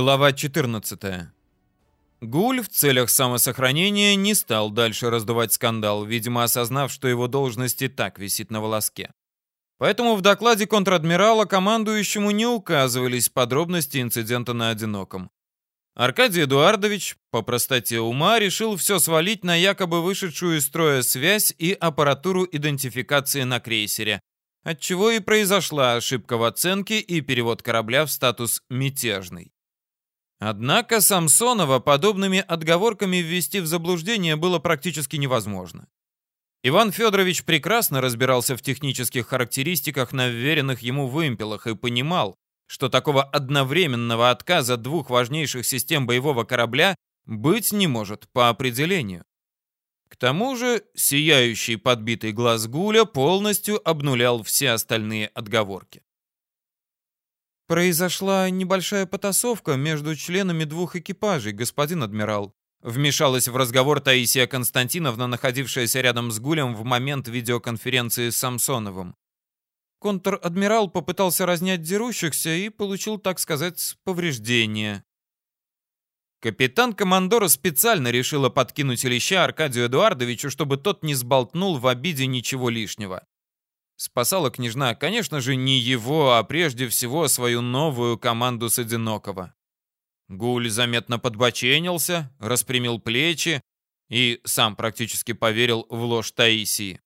Глава 14. Гуль в целях самосохранения не стал дальше раздувать скандал, видимо, осознав, что его должность и так висит на волоске. Поэтому в докладе контр-адмирала командующему не указывались подробности инцидента на «Одиноком». Аркадий Эдуардович, по простоте ума, решил все свалить на якобы вышедшую из строя связь и аппаратуру идентификации на крейсере, отчего и произошла ошибка в оценке и перевод корабля в статус «мятежный». Однако Самсонова подобными отговорками ввести в заблуждение было практически невозможно. Иван Федорович прекрасно разбирался в технических характеристиках на вверенных ему вымпелах и понимал, что такого одновременного отказа двух важнейших систем боевого корабля быть не может по определению. К тому же сияющий подбитый глаз Гуля полностью обнулял все остальные отговорки. «Произошла небольшая потасовка между членами двух экипажей, господин адмирал», вмешалась в разговор Таисия Константиновна, находившаяся рядом с Гулем в момент видеоконференции с Самсоновым. Контр-адмирал попытался разнять дерущихся и получил, так сказать, повреждения. Капитан Командора специально решила подкинуть леща Аркадию Эдуардовичу, чтобы тот не сболтнул в обиде ничего лишнего. Спасала княжна, конечно же, не его, а прежде всего свою новую команду с одинокого. Гуль заметно подбоченился, распрямил плечи и сам практически поверил в ложь Таисии.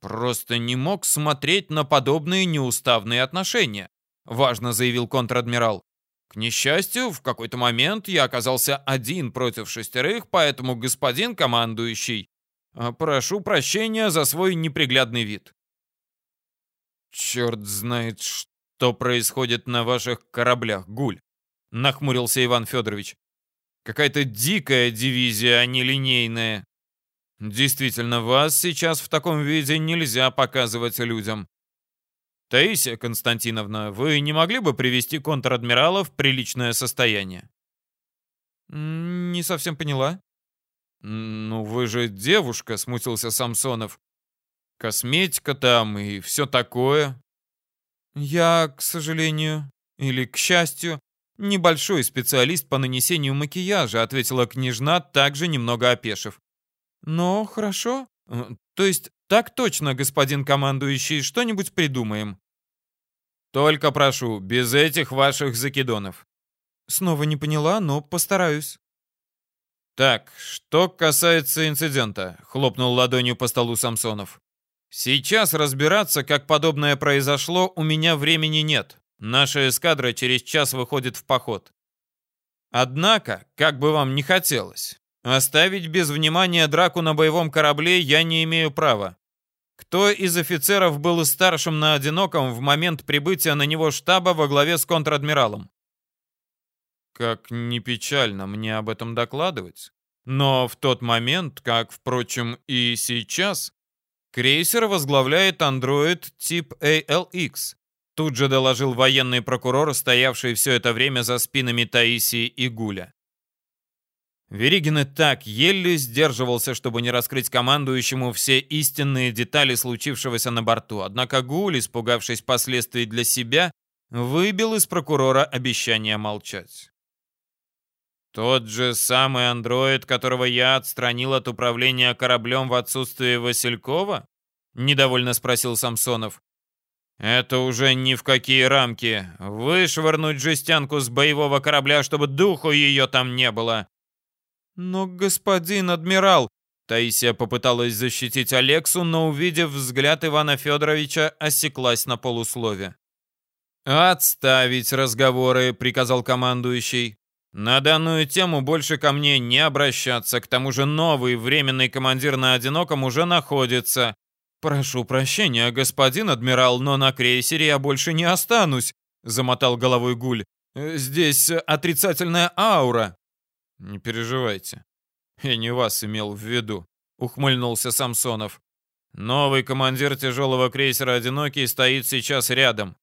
Просто не мог смотреть на подобные неуставные отношения, важно заявил контр-адмирал. К несчастью, в какой-то момент я оказался один против шестерых, поэтому, господин командующий, прошу прощения за свой неприглядный вид. «Черт знает, что происходит на ваших кораблях, Гуль!» — нахмурился Иван Федорович. «Какая-то дикая дивизия, а не линейная. Действительно, вас сейчас в таком виде нельзя показывать людям. Таисия Константиновна, вы не могли бы привести контр-адмирала в приличное состояние?» «Не совсем поняла». «Ну, вы же девушка», — смутился Самсонов. Косметика там и все такое. Я, к сожалению, или к счастью, небольшой специалист по нанесению макияжа, ответила княжна, также немного опешив. Но хорошо. То есть так точно, господин командующий, что-нибудь придумаем. Только прошу, без этих ваших закидонов. Снова не поняла, но постараюсь. Так, что касается инцидента, хлопнул ладонью по столу Самсонов. Сейчас разбираться, как подобное произошло, у меня времени нет. Наша эскадра через час выходит в поход. Однако, как бы вам ни хотелось, оставить без внимания драку на боевом корабле я не имею права. Кто из офицеров был старшим на одиноком в момент прибытия на него штаба во главе с контр-адмиралом? Как не печально мне об этом докладывать. Но в тот момент, как, впрочем, и сейчас, Крейсер возглавляет андроид тип ALX. Тут же доложил военный прокурор, стоявший все это время за спинами Таисии и Гуля. Веригин и так еле сдерживался, чтобы не раскрыть командующему все истинные детали случившегося на борту. Однако Гуль, испугавшись последствий для себя, выбил из прокурора обещание молчать. Тот же самый андроид, которого я отстранил от управления кораблем в отсутствие Василькова? Недовольно спросил Самсонов. Это уже ни в какие рамки. Вышвырнуть жестянку с боевого корабля, чтобы духу ее там не было. Но, господин адмирал, Таисия попыталась защитить Алексу, но, увидев взгляд Ивана Федоровича, осеклась на полуслове. «Отставить разговоры», — приказал командующий. На данную тему больше ко мне не обращаться, к тому же новый временный командир на одиноком уже находится. Прошу прощения, господин адмирал, но на крейсере я больше не останусь, замотал головой Гуль. Здесь отрицательная аура. Не переживайте. Я не вас имел в виду, ухмыльнулся Самсонов. Новый командир тяжелого крейсера «Одинокий» стоит сейчас рядом.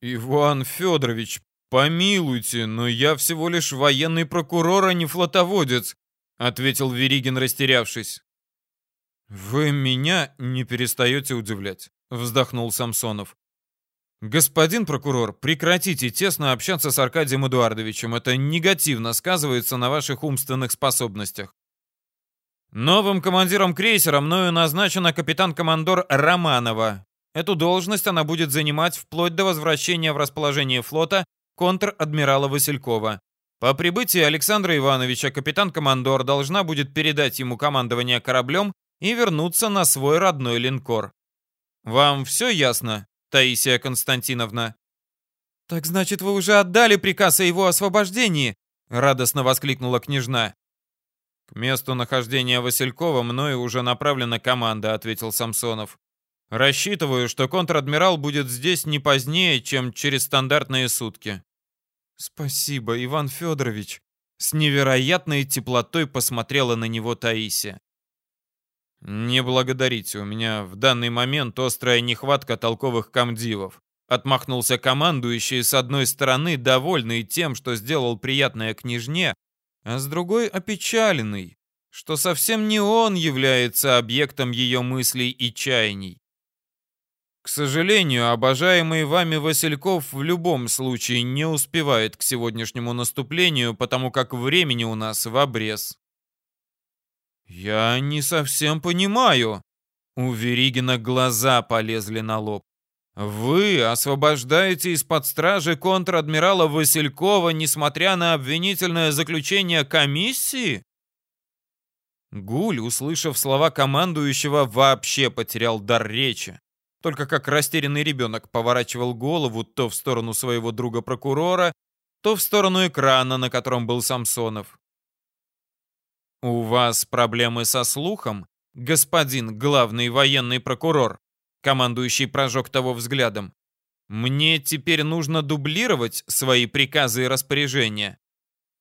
«Иван Федорович, «Помилуйте, но я всего лишь военный прокурор, а не флотоводец», ответил Веригин, растерявшись. «Вы меня не перестаете удивлять», вздохнул Самсонов. Господин прокурор, прекратите тесно общаться с Аркадием Эдуардовичем. Это негативно сказывается на ваших умственных способностях. Новым командиром крейсера мною назначена капитан-командор Романова. Эту должность она будет занимать вплоть до возвращения в расположение флота контр-адмирала Василькова. По прибытии Александра Ивановича капитан-командор должна будет передать ему командование кораблем и вернуться на свой родной линкор. Вам все ясно, Таисия Константиновна? Так значит, вы уже отдали приказ о его освобождении? Радостно воскликнула княжна. К месту нахождения Василькова мною уже направлена команда, ответил Самсонов. Рассчитываю, что контр-адмирал будет здесь не позднее, чем через стандартные сутки. Спасибо, Иван Федорович. С невероятной теплотой посмотрела на него Таисия. «Не благодарите, у меня в данный момент острая нехватка толковых комдивов», отмахнулся командующий с одной стороны, довольный тем, что сделал приятное княжне, а с другой опечаленный, что совсем не он является объектом ее мыслей и чаяний. К сожалению, обожаемый вами Васильков в любом случае не успевает к сегодняшнему наступлению, потому как времени у нас в обрез. «Я не совсем понимаю». У Веригина глаза полезли на лоб. «Вы освобождаете из-под стражи контр-адмирала Василькова, несмотря на обвинительное заключение комиссии?» Гуль, услышав слова командующего, вообще потерял дар речи. Только как растерянный ребенок поворачивал голову то в сторону своего друга-прокурора, то в сторону экрана, на котором был Самсонов. «У вас проблемы со слухом, господин главный военный прокурор?» Командующий прожег того взглядом. «Мне теперь нужно дублировать свои приказы и распоряжения.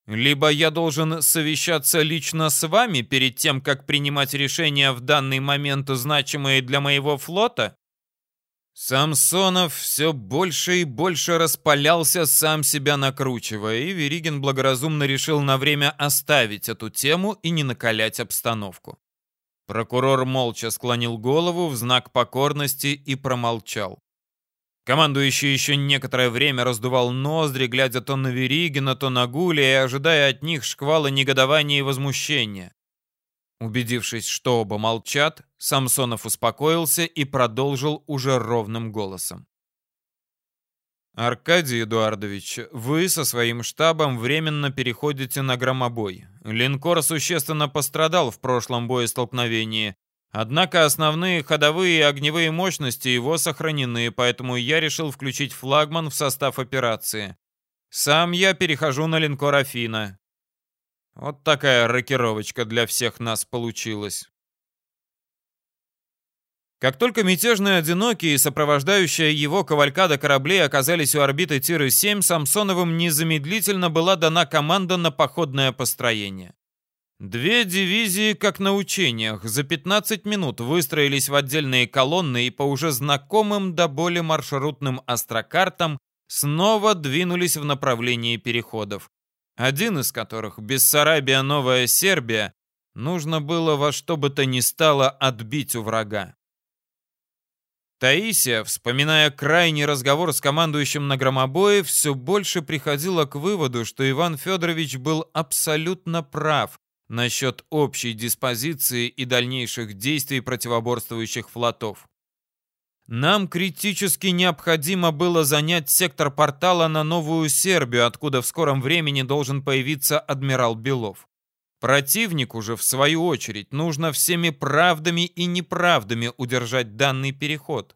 Либо я должен совещаться лично с вами перед тем, как принимать решения в данный момент значимые для моего флота?» Самсонов все больше и больше распалялся, сам себя накручивая, и Веригин благоразумно решил на время оставить эту тему и не накалять обстановку. Прокурор молча склонил голову в знак покорности и промолчал. Командующий еще некоторое время раздувал ноздри, глядя то на Веригина, то на Гуля и ожидая от них шквала негодования и возмущения. Убедившись, что оба молчат, Самсонов успокоился и продолжил уже ровным голосом. «Аркадий Эдуардович, вы со своим штабом временно переходите на громобой. Линкор существенно пострадал в прошлом боестолкновении, однако основные ходовые и огневые мощности его сохранены, поэтому я решил включить флагман в состав операции. Сам я перехожу на линкор «Афина». Вот такая рокировочка для всех нас получилась. Как только мятежные одинокие и сопровождающая его кавалькада кораблей оказались у орбиты Тиры-7, Самсоновым незамедлительно была дана команда на походное построение. Две дивизии, как на учениях, за 15 минут выстроились в отдельные колонны и по уже знакомым до боли маршрутным астрокартам снова двинулись в направлении переходов один из которых, Бессарабия, Новая Сербия, нужно было во что бы то ни стало отбить у врага. Таисия, вспоминая крайний разговор с командующим на громобое, все больше приходила к выводу, что Иван Федорович был абсолютно прав насчет общей диспозиции и дальнейших действий противоборствующих флотов. Нам критически необходимо было занять сектор портала на Новую Сербию, откуда в скором времени должен появиться адмирал Белов. Противнику же, в свою очередь, нужно всеми правдами и неправдами удержать данный переход.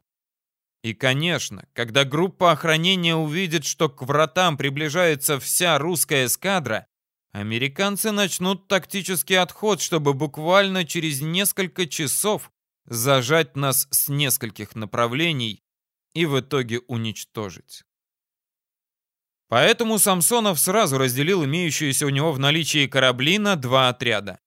И, конечно, когда группа охранения увидит, что к вратам приближается вся русская эскадра, американцы начнут тактический отход, чтобы буквально через несколько часов зажать нас с нескольких направлений и в итоге уничтожить. Поэтому Самсонов сразу разделил имеющиеся у него в наличии корабли на два отряда.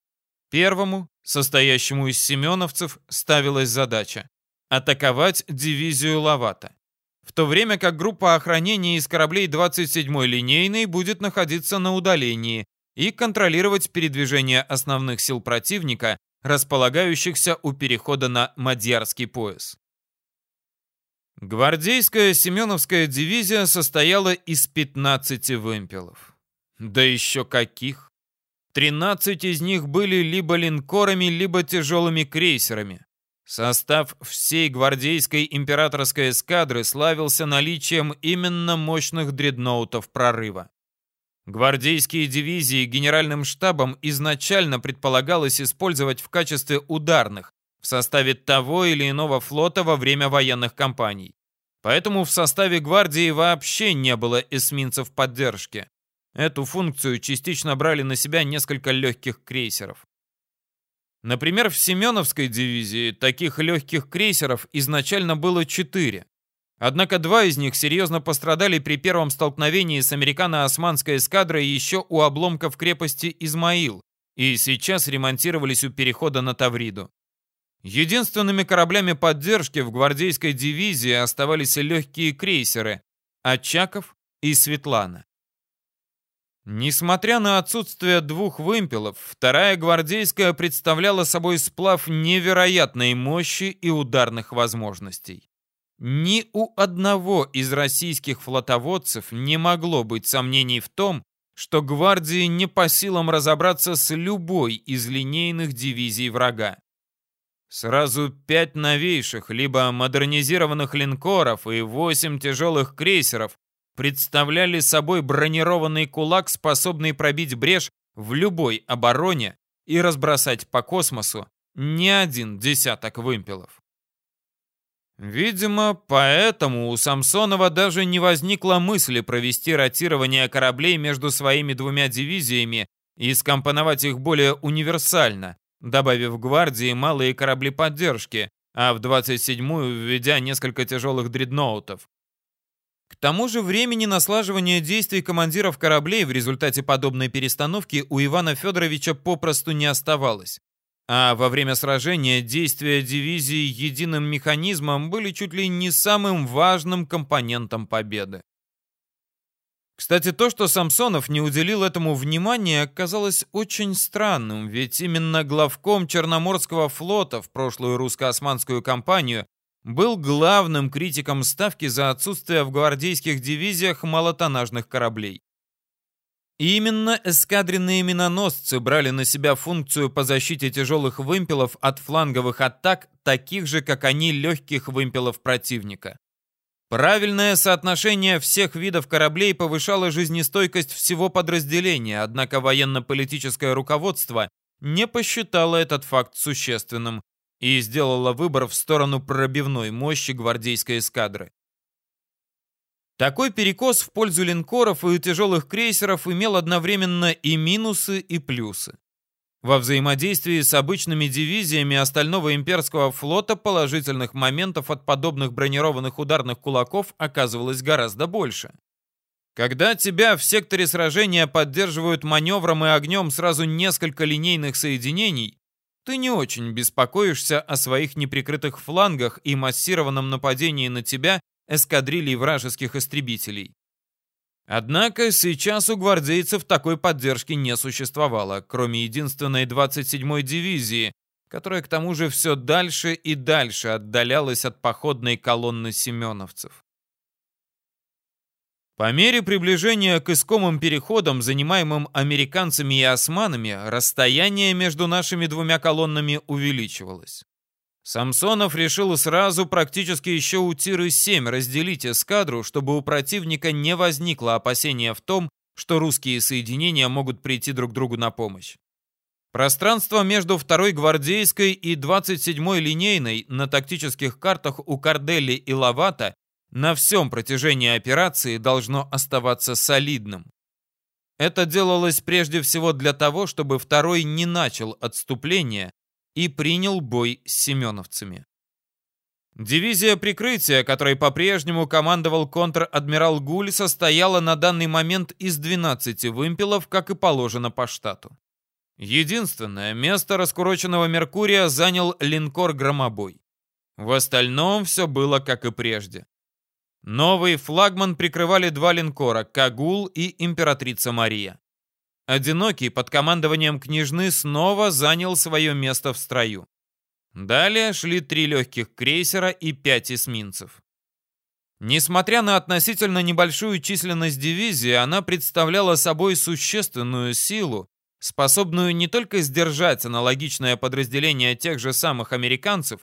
Первому, состоящему из семеновцев, ставилась задача атаковать дивизию Лавата, в то время как группа охранения из кораблей 27-й линейной будет находиться на удалении и контролировать передвижение основных сил противника располагающихся у перехода на Мадьярский пояс. Гвардейская Семеновская дивизия состояла из 15 вымпелов. Да еще каких! 13 из них были либо линкорами, либо тяжелыми крейсерами. Состав всей гвардейской императорской эскадры славился наличием именно мощных дредноутов прорыва. Гвардейские дивизии генеральным штабом изначально предполагалось использовать в качестве ударных в составе того или иного флота во время военных кампаний. Поэтому в составе гвардии вообще не было эсминцев поддержки. Эту функцию частично брали на себя несколько легких крейсеров. Например, в Семеновской дивизии таких легких крейсеров изначально было четыре. Однако два из них серьезно пострадали при первом столкновении с американо-османской эскадрой еще у обломков крепости Измаил и сейчас ремонтировались у перехода на Тавриду. Единственными кораблями поддержки в гвардейской дивизии оставались легкие крейсеры «Очаков» и «Светлана». Несмотря на отсутствие двух вымпелов, вторая гвардейская представляла собой сплав невероятной мощи и ударных возможностей. Ни у одного из российских флотоводцев не могло быть сомнений в том, что гвардии не по силам разобраться с любой из линейных дивизий врага. Сразу пять новейших, либо модернизированных линкоров и восемь тяжелых крейсеров представляли собой бронированный кулак, способный пробить брешь в любой обороне и разбросать по космосу не один десяток вымпелов. Видимо, поэтому у Самсонова даже не возникло мысли провести ротирование кораблей между своими двумя дивизиями и скомпоновать их более универсально, добавив гвардии малые корабли поддержки, а в 27-ю введя несколько тяжелых дредноутов. К тому же времени на слаживание действий командиров кораблей в результате подобной перестановки у Ивана Федоровича попросту не оставалось. А во время сражения действия дивизии единым механизмом были чуть ли не самым важным компонентом победы. Кстати, то, что Самсонов не уделил этому внимания, оказалось очень странным, ведь именно главком Черноморского флота в прошлую русско-османскую кампанию был главным критиком ставки за отсутствие в гвардейских дивизиях малотоннажных кораблей. Именно эскадренные миноносцы брали на себя функцию по защите тяжелых вымпелов от фланговых атак, таких же, как они, легких вымпелов противника. Правильное соотношение всех видов кораблей повышало жизнестойкость всего подразделения, однако военно-политическое руководство не посчитало этот факт существенным и сделало выбор в сторону пробивной мощи гвардейской эскадры. Такой перекос в пользу линкоров и тяжелых крейсеров имел одновременно и минусы, и плюсы. Во взаимодействии с обычными дивизиями остального имперского флота положительных моментов от подобных бронированных ударных кулаков оказывалось гораздо больше. Когда тебя в секторе сражения поддерживают маневром и огнем сразу несколько линейных соединений, ты не очень беспокоишься о своих неприкрытых флангах и массированном нападении на тебя эскадрилий вражеских истребителей. Однако сейчас у гвардейцев такой поддержки не существовало, кроме единственной 27-й дивизии, которая к тому же все дальше и дальше отдалялась от походной колонны семеновцев. По мере приближения к искомым переходам, занимаемым американцами и османами, расстояние между нашими двумя колоннами увеличивалось. Самсонов решил сразу практически еще у Тиры-7 разделить эскадру, чтобы у противника не возникло опасения в том, что русские соединения могут прийти друг другу на помощь. Пространство между 2-й гвардейской и 27-й линейной на тактических картах у Карделли и Лавата на всем протяжении операции должно оставаться солидным. Это делалось прежде всего для того, чтобы второй не начал отступление, и принял бой с семеновцами. Дивизия прикрытия, которой по-прежнему командовал контр-адмирал Гуль, состояла на данный момент из 12 вымпелов, как и положено по штату. Единственное, место раскуроченного Меркурия занял линкор «Громобой». В остальном все было как и прежде. Новый флагман прикрывали два линкора «Кагул» и «Императрица Мария». Одинокий под командованием княжны снова занял свое место в строю. Далее шли три легких крейсера и пять эсминцев. Несмотря на относительно небольшую численность дивизии, она представляла собой существенную силу, способную не только сдержать аналогичное подразделение тех же самых американцев,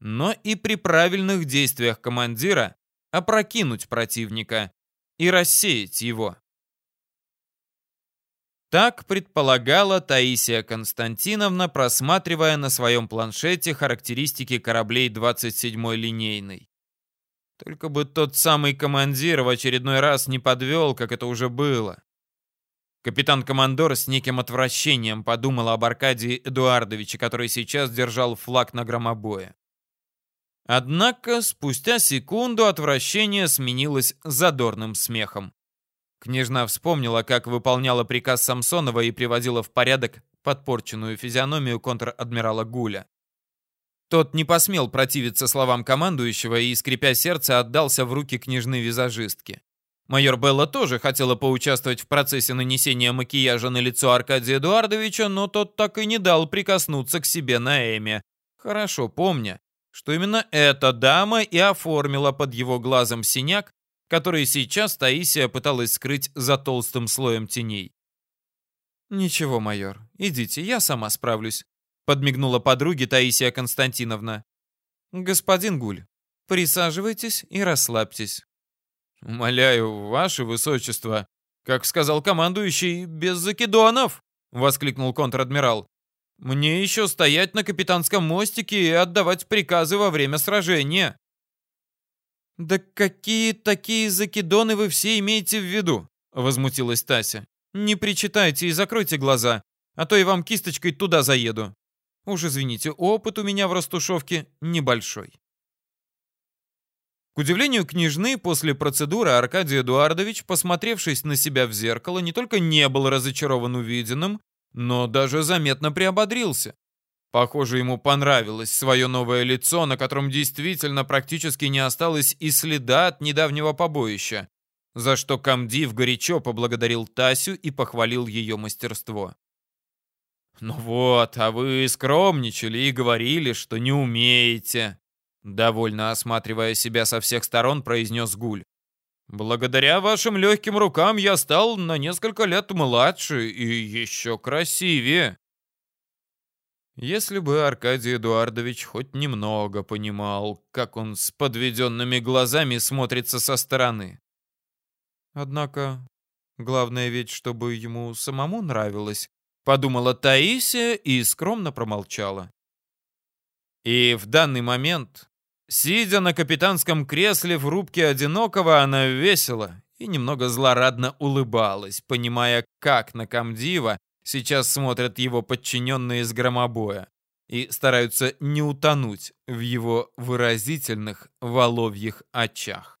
но и при правильных действиях командира опрокинуть противника и рассеять его. Так предполагала Таисия Константиновна, просматривая на своем планшете характеристики кораблей 27-й линейной. Только бы тот самый командир в очередной раз не подвел, как это уже было. Капитан-командор с неким отвращением подумал об Аркадии Эдуардовиче, который сейчас держал флаг на громобое. Однако спустя секунду отвращение сменилось задорным смехом. Княжна вспомнила, как выполняла приказ Самсонова и приводила в порядок подпорченную физиономию контр-адмирала Гуля. Тот не посмел противиться словам командующего и, скрипя сердце, отдался в руки княжны-визажистки. Майор Белла тоже хотела поучаствовать в процессе нанесения макияжа на лицо Аркадия Эдуардовича, но тот так и не дал прикоснуться к себе на Эме, хорошо помня, что именно эта дама и оформила под его глазом синяк, который сейчас Таисия пыталась скрыть за толстым слоем теней. «Ничего, майор, идите, я сама справлюсь», — подмигнула подруге Таисия Константиновна. «Господин Гуль, присаживайтесь и расслабьтесь». «Умоляю, ваше высочество, как сказал командующий, без закидонов!» — воскликнул контр-адмирал. «Мне еще стоять на капитанском мостике и отдавать приказы во время сражения». «Да какие такие закидоны вы все имеете в виду?» — возмутилась Тася. «Не причитайте и закройте глаза, а то я вам кисточкой туда заеду. Уж извините, опыт у меня в растушевке небольшой». К удивлению княжны, после процедуры Аркадий Эдуардович, посмотревшись на себя в зеркало, не только не был разочарован увиденным, но даже заметно приободрился. Похоже, ему понравилось свое новое лицо, на котором действительно практически не осталось и следа от недавнего побоища, за что Камдив горячо поблагодарил Тасю и похвалил ее мастерство. «Ну вот, а вы скромничали и говорили, что не умеете», довольно осматривая себя со всех сторон, произнес Гуль. «Благодаря вашим легким рукам я стал на несколько лет младше и еще красивее». Если бы Аркадий Эдуардович хоть немного понимал, как он с подведенными глазами смотрится со стороны. Однако, главное ведь, чтобы ему самому нравилось, подумала Таисия и скромно промолчала. И в данный момент, сидя на капитанском кресле в рубке одинокого, она весело и немного злорадно улыбалась, понимая, как на комдива Сейчас смотрят его подчиненные с громобоя и стараются не утонуть в его выразительных воловьих очах.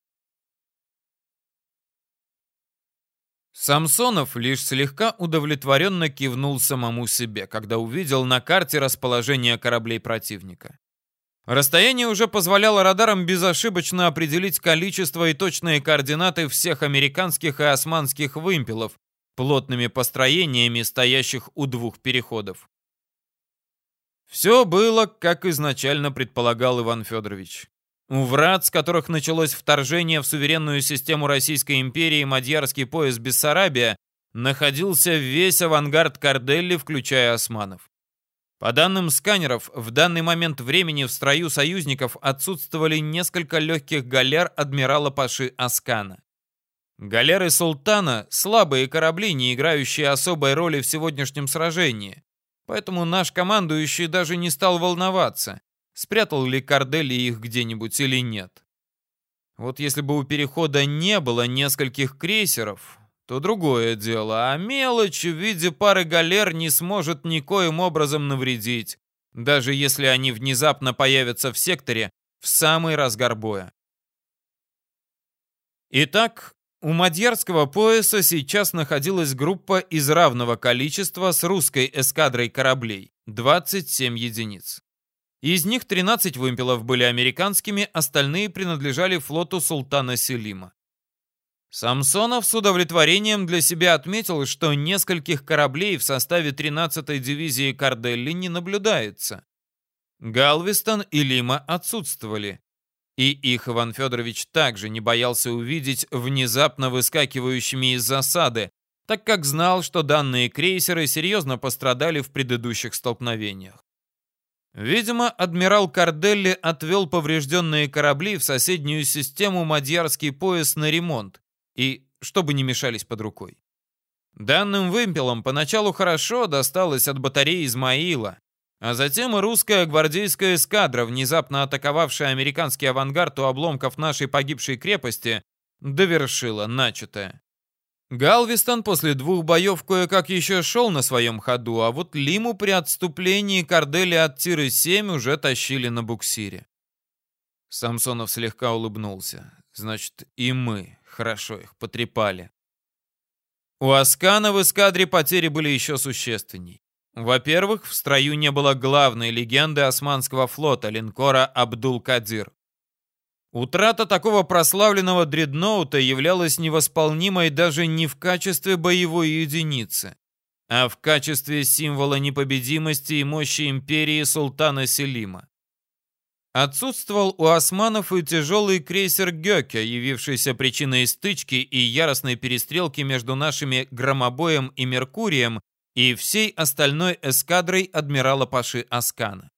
Самсонов лишь слегка удовлетворенно кивнул самому себе, когда увидел на карте расположение кораблей противника. Расстояние уже позволяло радарам безошибочно определить количество и точные координаты всех американских и османских вымпелов, плотными построениями, стоящих у двух переходов. Все было, как изначально предполагал Иван Федорович. У врат, с которых началось вторжение в суверенную систему Российской империи Мадьярский пояс Бессарабия, находился весь авангард Карделли, включая османов. По данным сканеров, в данный момент времени в строю союзников отсутствовали несколько легких галер адмирала Паши Аскана. Галеры Султана — слабые корабли, не играющие особой роли в сегодняшнем сражении. Поэтому наш командующий даже не стал волноваться, спрятал ли Кардели их где-нибудь или нет. Вот если бы у перехода не было нескольких крейсеров, то другое дело, а мелочь в виде пары галер не сможет никоим образом навредить, даже если они внезапно появятся в секторе в самый разгар боя. Итак, у Мадьярского пояса сейчас находилась группа из равного количества с русской эскадрой кораблей – 27 единиц. Из них 13 вымпелов были американскими, остальные принадлежали флоту султана Селима. Самсонов с удовлетворением для себя отметил, что нескольких кораблей в составе 13-й дивизии Карделли не наблюдается. Галвестон и Лима отсутствовали. И их Иван Федорович также не боялся увидеть внезапно выскакивающими из засады, так как знал, что данные крейсеры серьезно пострадали в предыдущих столкновениях. Видимо, адмирал Карделли отвел поврежденные корабли в соседнюю систему Мадьярский пояс на ремонт, и чтобы не мешались под рукой. Данным вымпелам поначалу хорошо досталось от батареи Измаила, а затем и русская гвардейская эскадра, внезапно атаковавшая американский авангард у обломков нашей погибшей крепости, довершила начатое. Галвестон после двух боев кое-как еще шел на своем ходу, а вот Лиму при отступлении Кардели от Тиры-7 уже тащили на буксире. Самсонов слегка улыбнулся. Значит, и мы хорошо их потрепали. У Аскана в эскадре потери были еще существенней. Во-первых, в строю не было главной легенды османского флота, линкора Абдул-Кадир. Утрата такого прославленного дредноута являлась невосполнимой даже не в качестве боевой единицы, а в качестве символа непобедимости и мощи империи султана Селима. Отсутствовал у османов и тяжелый крейсер Гёке, явившийся причиной стычки и яростной перестрелки между нашими Громобоем и Меркурием и всей остальной эскадрой адмирала Паши Аскана.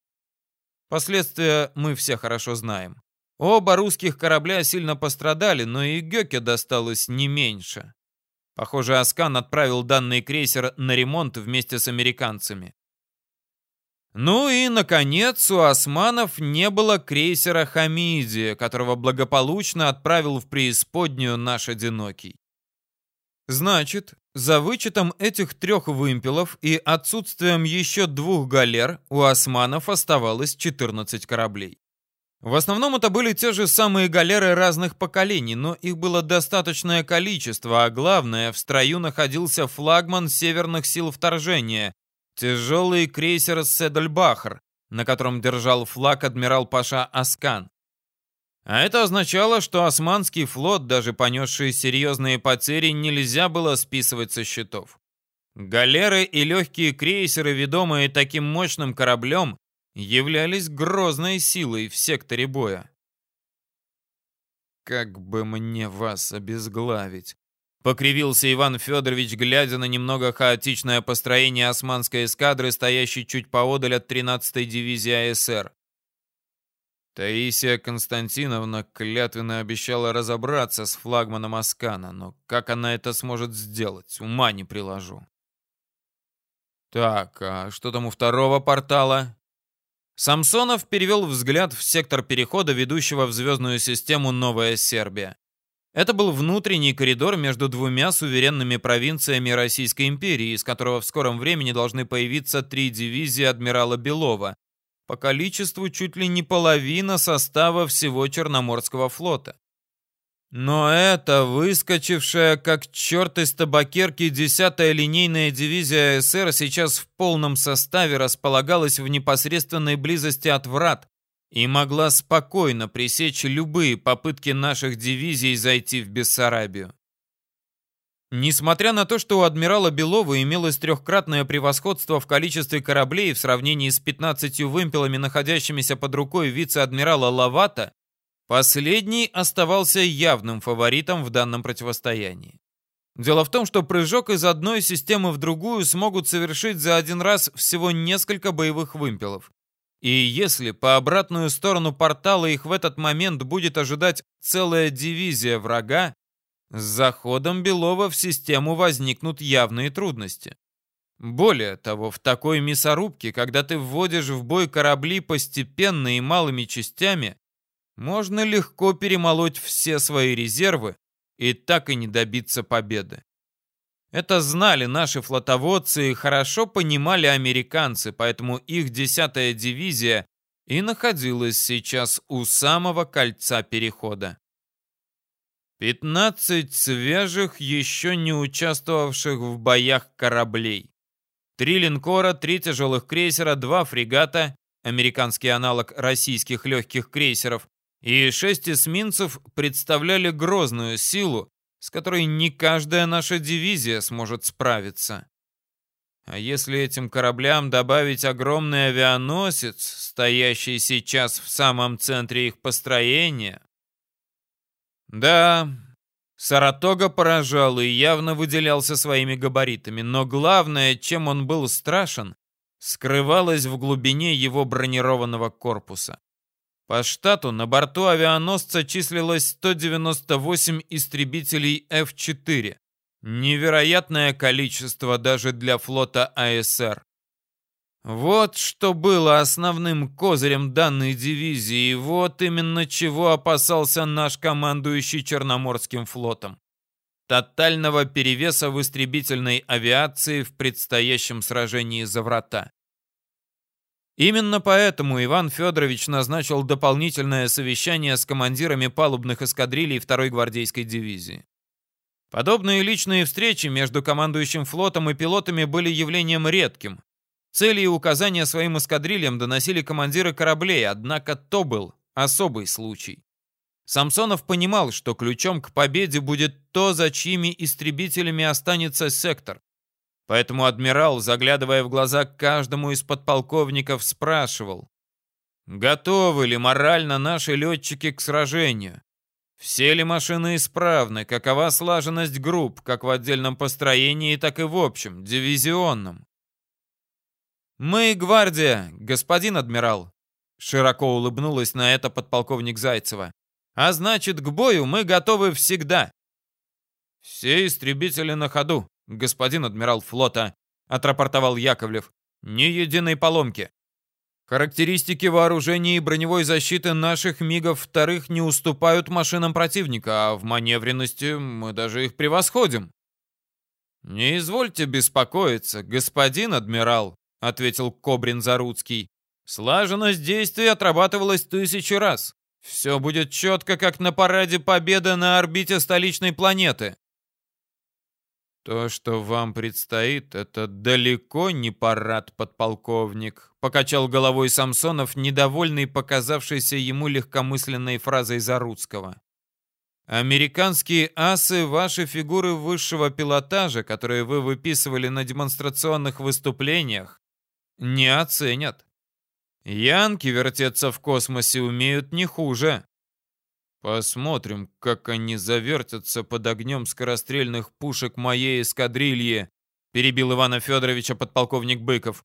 Последствия мы все хорошо знаем. Оба русских корабля сильно пострадали, но и Гёке досталось не меньше. Похоже, Аскан отправил данный крейсер на ремонт вместе с американцами. Ну и, наконец, у османов не было крейсера Хамиди, которого благополучно отправил в преисподнюю наш одинокий. Значит, за вычетом этих трех вымпелов и отсутствием еще двух галер у османов оставалось 14 кораблей. В основном это были те же самые галеры разных поколений, но их было достаточное количество, а главное, в строю находился флагман северных сил вторжения, тяжелый крейсер Седельбахр, на котором держал флаг адмирал Паша Аскан. А это означало, что османский флот, даже понесший серьезные потери, нельзя было списывать со счетов. Галеры и легкие крейсеры, ведомые таким мощным кораблем, являлись грозной силой в секторе боя. «Как бы мне вас обезглавить!» Покривился Иван Федорович, глядя на немного хаотичное построение османской эскадры, стоящей чуть поодаль от 13-й дивизии АСР. Таисия Константиновна клятвенно обещала разобраться с флагманом Аскана, но как она это сможет сделать, ума не приложу. Так, а что там у второго портала? Самсонов перевел взгляд в сектор перехода, ведущего в звездную систему Новая Сербия. Это был внутренний коридор между двумя суверенными провинциями Российской империи, из которого в скором времени должны появиться три дивизии адмирала Белова, по количеству чуть ли не половина состава всего Черноморского флота. Но эта выскочившая как черт из табакерки десятая линейная дивизия СР сейчас в полном составе располагалась в непосредственной близости от врат и могла спокойно пресечь любые попытки наших дивизий зайти в Бессарабию. Несмотря на то, что у адмирала Белова имелось трехкратное превосходство в количестве кораблей в сравнении с 15 вымпелами, находящимися под рукой вице-адмирала Лавата, Последний оставался явным фаворитом в данном противостоянии. Дело в том, что прыжок из одной системы в другую смогут совершить за один раз всего несколько боевых вымпелов. И если по обратную сторону портала их в этот момент будет ожидать целая дивизия врага, с заходом Белова в систему возникнут явные трудности. Более того, в такой мясорубке, когда ты вводишь в бой корабли постепенно и малыми частями, можно легко перемолоть все свои резервы и так и не добиться победы. Это знали наши флотоводцы и хорошо понимали американцы, поэтому их 10-я дивизия и находилась сейчас у самого кольца перехода. 15 свежих, еще не участвовавших в боях кораблей. Три линкора, три тяжелых крейсера, два фрегата, американский аналог российских легких крейсеров, и шесть эсминцев представляли грозную силу, с которой не каждая наша дивизия сможет справиться. А если этим кораблям добавить огромный авианосец, стоящий сейчас в самом центре их построения? Да, Саратога поражал и явно выделялся своими габаритами, но главное, чем он был страшен, скрывалось в глубине его бронированного корпуса. По штату на борту авианосца числилось 198 истребителей F-4. Невероятное количество даже для флота АСР. Вот что было основным козырем данной дивизии, и вот именно чего опасался наш командующий Черноморским флотом. Тотального перевеса в истребительной авиации в предстоящем сражении за врата. Именно поэтому Иван Федорович назначил дополнительное совещание с командирами палубных эскадрилей 2-й гвардейской дивизии. Подобные личные встречи между командующим флотом и пилотами были явлением редким. Цели и указания своим эскадрильям доносили командиры кораблей, однако то был особый случай. Самсонов понимал, что ключом к победе будет то, за чьими истребителями останется сектор. Поэтому адмирал, заглядывая в глаза каждому из подполковников, спрашивал, готовы ли морально наши летчики к сражению? Все ли машины исправны? Какова слаженность групп, как в отдельном построении, так и в общем, дивизионном? «Мы гвардия, господин адмирал», — широко улыбнулась на это подполковник Зайцева. «А значит, к бою мы готовы всегда». «Все истребители на ходу, господин адмирал флота», — отрапортовал Яковлев. «Ни единой поломки. Характеристики вооружения и броневой защиты наших МиГов вторых не уступают машинам противника, а в маневренности мы даже их превосходим». «Не извольте беспокоиться, господин адмирал», ответил Кобрин Заруцкий. Слаженность действий отрабатывалась тысячи раз. Все будет четко, как на параде Победы на орбите столичной планеты. То, что вам предстоит, это далеко не парад, подполковник, покачал головой Самсонов, недовольный показавшейся ему легкомысленной фразой Заруцкого. Американские асы, ваши фигуры высшего пилотажа, которые вы выписывали на демонстрационных выступлениях, не оценят. Янки вертеться в космосе умеют не хуже. Посмотрим, как они завертятся под огнем скорострельных пушек моей эскадрильи, перебил Ивана Федоровича подполковник Быков.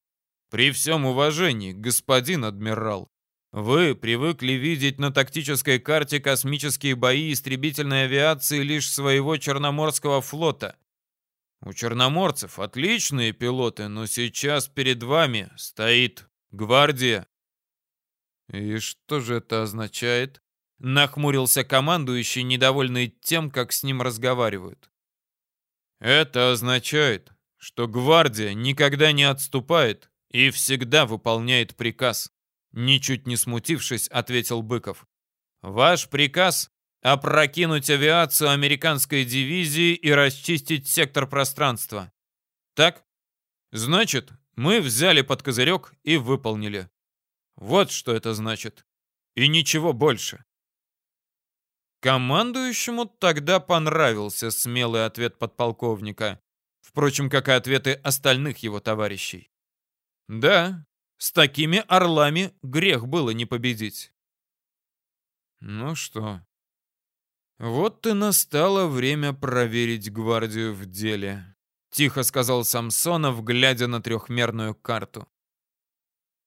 При всем уважении, господин адмирал, вы привыкли видеть на тактической карте космические бои истребительной авиации лишь своего Черноморского флота. У черноморцев отличные пилоты, но сейчас перед вами стоит гвардия. И что же это означает? Нахмурился командующий, недовольный тем, как с ним разговаривают. Это означает, что гвардия никогда не отступает и всегда выполняет приказ. Ничуть не смутившись, ответил Быков. Ваш приказ опрокинуть авиацию американской дивизии и расчистить сектор пространства. Так? Значит, мы взяли под козырек и выполнили. Вот что это значит. И ничего больше. Командующему тогда понравился смелый ответ подполковника. Впрочем, как и ответы остальных его товарищей. Да, с такими орлами грех было не победить. Ну что, «Вот и настало время проверить гвардию в деле», — тихо сказал Самсонов, глядя на трехмерную карту.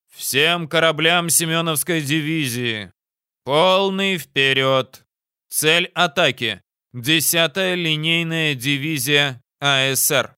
«Всем кораблям Семеновской дивизии! Полный вперед! Цель атаки — десятая линейная дивизия АСР!»